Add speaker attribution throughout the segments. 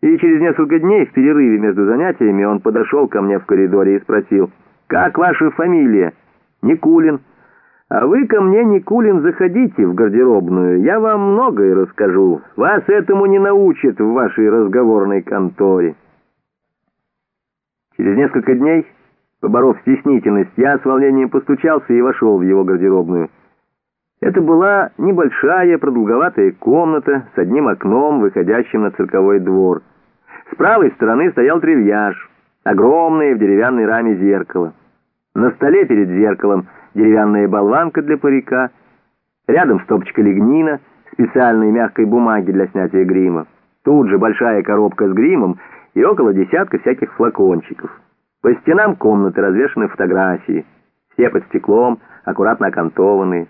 Speaker 1: И через несколько дней в перерыве между занятиями он подошел ко мне в коридоре и спросил, «Как ваша фамилия?» «Никулин». «А вы ко мне, Никулин, заходите в гардеробную, я вам многое расскажу. Вас этому не научат в вашей разговорной конторе». Через несколько дней, поборов стеснительность, я с волнением постучался и вошел в его гардеробную. Это была небольшая продолговатая комната с одним окном, выходящим на цирковой двор. С правой стороны стоял трильяж, огромное в деревянной раме зеркало. На столе перед зеркалом деревянная болванка для парика, рядом стопочка лигнина, специальной мягкой бумаги для снятия грима. Тут же большая коробка с гримом и около десятка всяких флакончиков. По стенам комнаты развешаны фотографии, все под стеклом, аккуратно окантованные.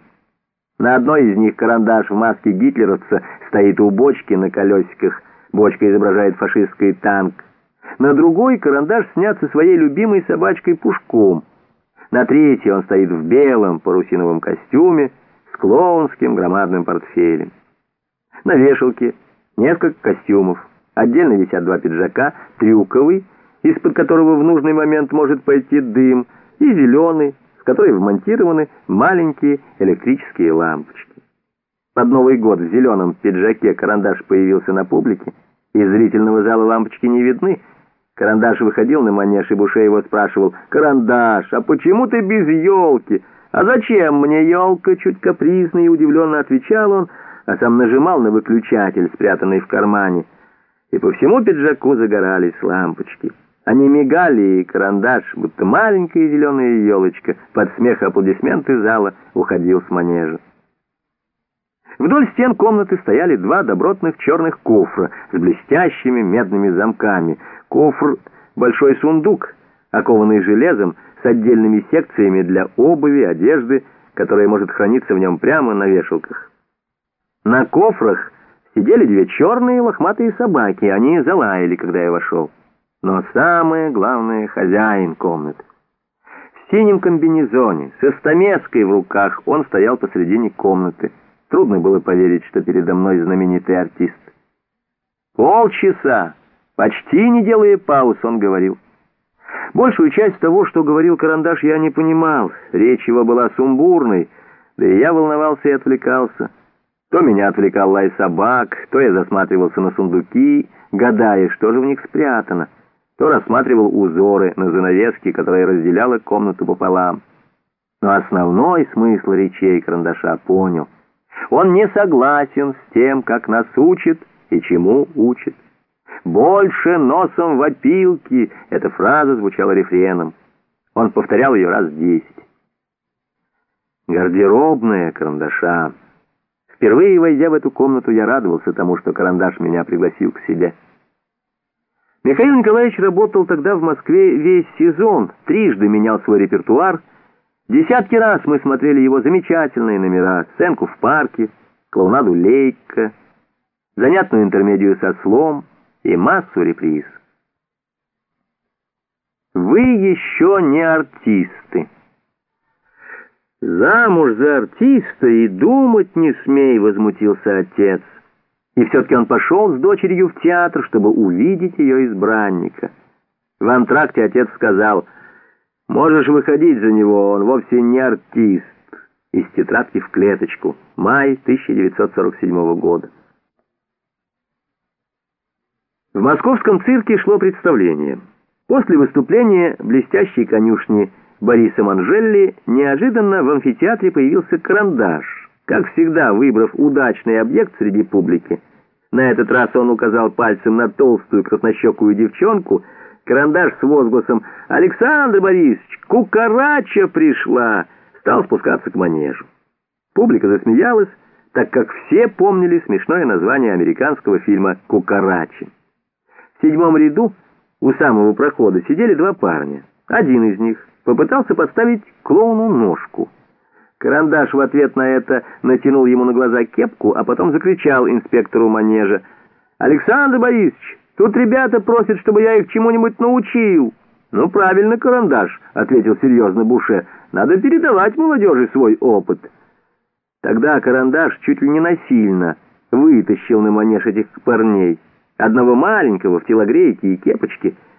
Speaker 1: На одной из них карандаш в маске гитлеровца стоит у бочки на колесиках. Бочка изображает фашистский танк. На другой карандаш снят со своей любимой собачкой Пушком. На третьей он стоит в белом парусиновом костюме с клоунским громадным портфелем. На вешалке несколько костюмов. Отдельно висят два пиджака, трюковый, из-под которого в нужный момент может пойти дым, и зеленый, которой вмонтированы маленькие электрические лампочки. Под Новый год в зеленом пиджаке карандаш появился на публике. Из зрительного зала лампочки не видны. Карандаш выходил на манеж, и Буше его спрашивал, «Карандаш, а почему ты без елки? А зачем мне елка?» Чуть капризно и удивленно отвечал он, а сам нажимал на выключатель, спрятанный в кармане. И по всему пиджаку загорались лампочки. Они мигали, и карандаш, будто маленькая зеленая елочка, под смех аплодисменты зала уходил с манежа. Вдоль стен комнаты стояли два добротных черных кофра с блестящими медными замками. Кофр — большой сундук, окованный железом, с отдельными секциями для обуви, одежды, которая может храниться в нем прямо на вешалках. На кофрах сидели две черные лохматые собаки, они залаяли, когда я вошел. Но самое главное — хозяин комнаты. В синем комбинезоне, со стамеской в руках, он стоял посредине комнаты. Трудно было поверить, что передо мной знаменитый артист. Полчаса, почти не делая пауз, он говорил. Большую часть того, что говорил Карандаш, я не понимал. Речь его была сумбурной, да и я волновался и отвлекался. То меня отвлекал лай собак, то я засматривался на сундуки, гадая, что же в них спрятано то рассматривал узоры на занавеске, которая разделяла комнату пополам. Но основной смысл речей карандаша понял. Он не согласен с тем, как нас учит и чему учит. «Больше носом в опилки!» — эта фраза звучала рефреном. Он повторял ее раз десять. Гардеробная карандаша. Впервые войдя в эту комнату, я радовался тому, что карандаш меня пригласил к себе. Михаил Николаевич работал тогда в Москве весь сезон, трижды менял свой репертуар. Десятки раз мы смотрели его замечательные номера, сценку в парке, клоунаду Лейка, занятную интермедию со слом и массу реприз. Вы еще не артисты. Замуж за артиста и думать не смей, возмутился отец. И все-таки он пошел с дочерью в театр, чтобы увидеть ее избранника. В антракте отец сказал, «Можешь выходить за него, он вовсе не артист». Из тетрадки в клеточку. Май 1947 года. В московском цирке шло представление. После выступления блестящей конюшни Бориса Манжелли неожиданно в амфитеатре появился карандаш как всегда, выбрав удачный объект среди публики, на этот раз он указал пальцем на толстую краснощекую девчонку, карандаш с возгласом «Александр Борисович, кукарача пришла!» стал спускаться к манежу. Публика засмеялась, так как все помнили смешное название американского фильма «Кукарачи». В седьмом ряду у самого прохода сидели два парня. Один из них попытался подставить клоуну ножку. Карандаш в ответ на это натянул ему на глаза кепку, а потом закричал инспектору манежа. «Александр Борисович, тут ребята просят, чтобы я их чему-нибудь научил». «Ну, правильно, Карандаш», — ответил серьезно Буше. «Надо передавать молодежи свой опыт». Тогда Карандаш чуть ли не насильно вытащил на манеж этих парней. одного маленького в телогрейке и кепочке,